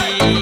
あ